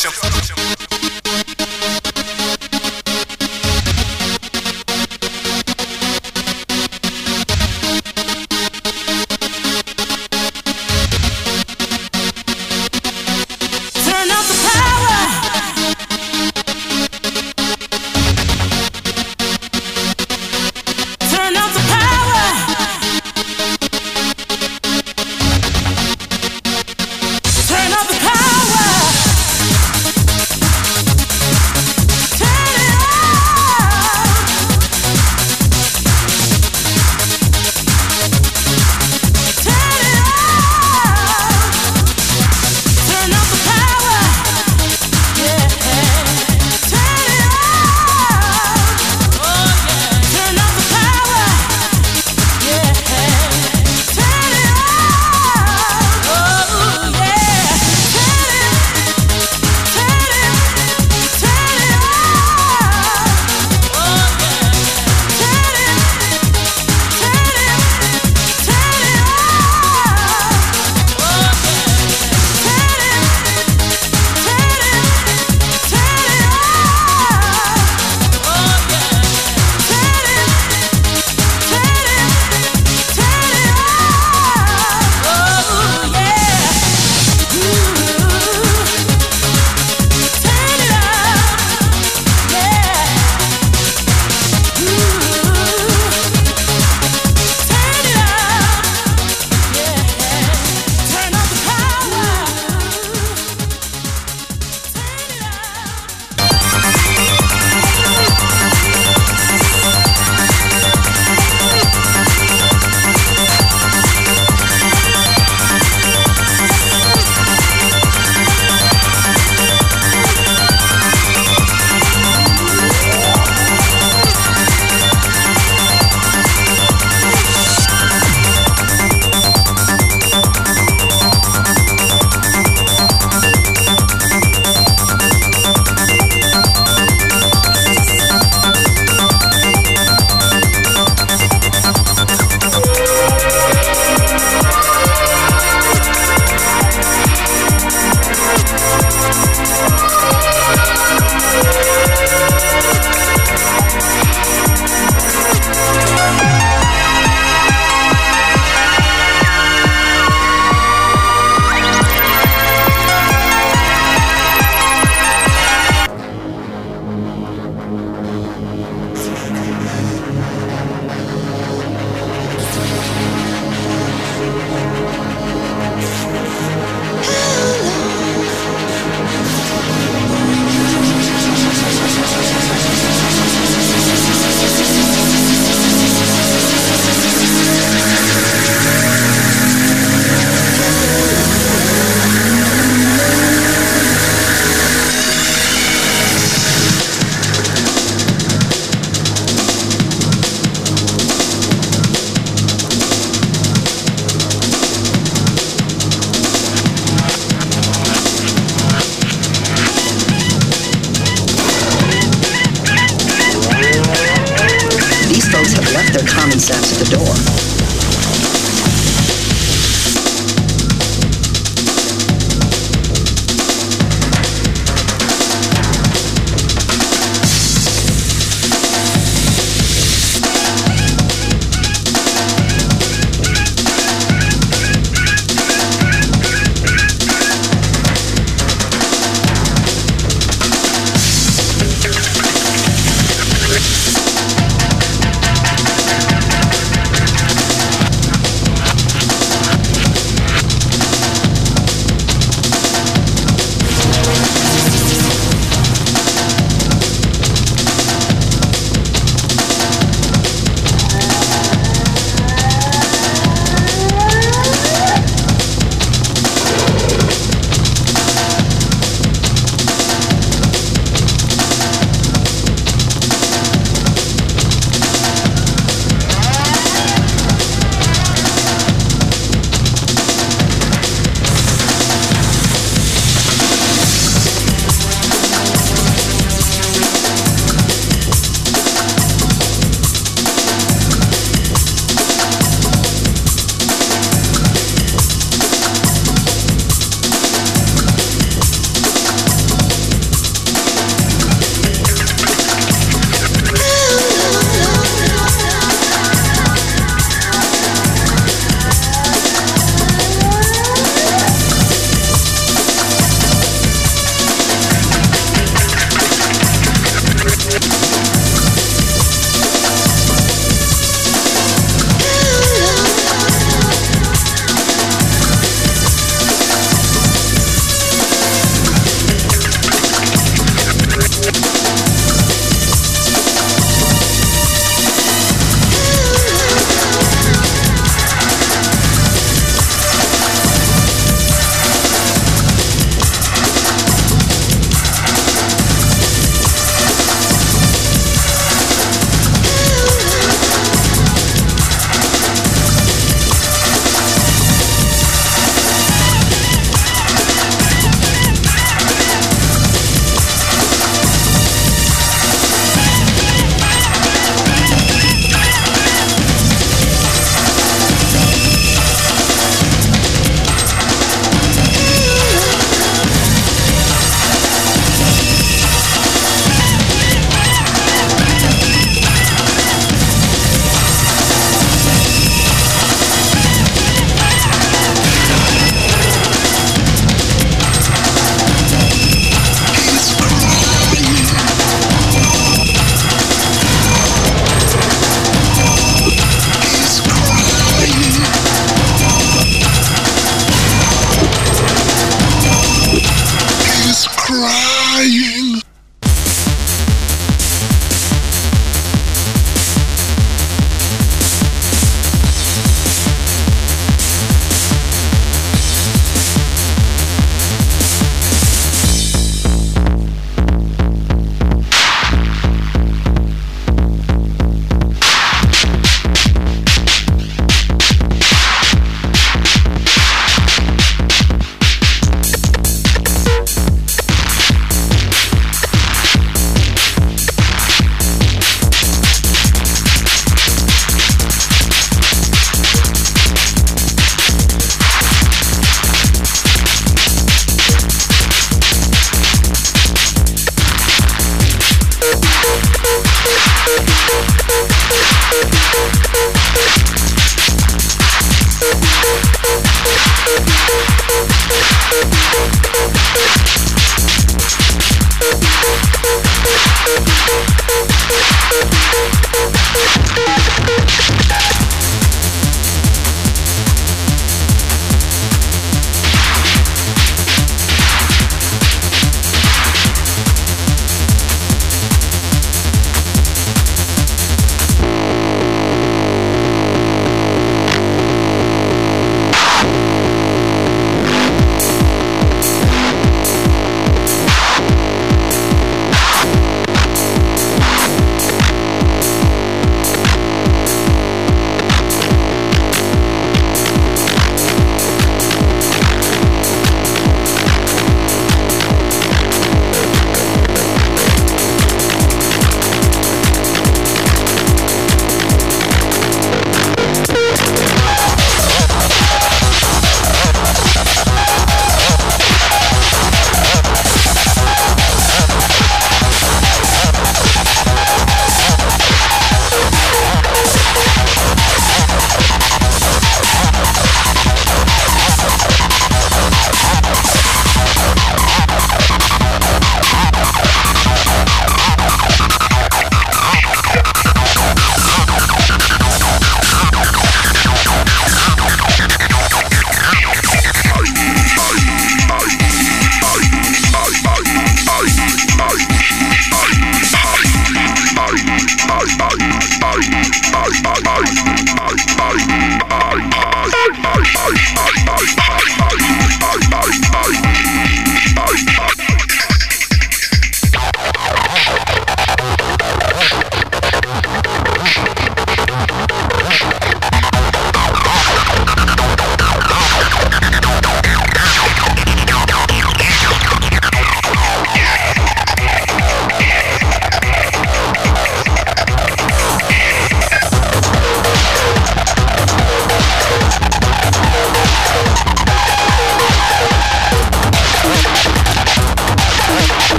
to- to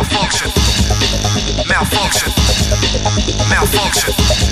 malfunction, malfunction, malfunction.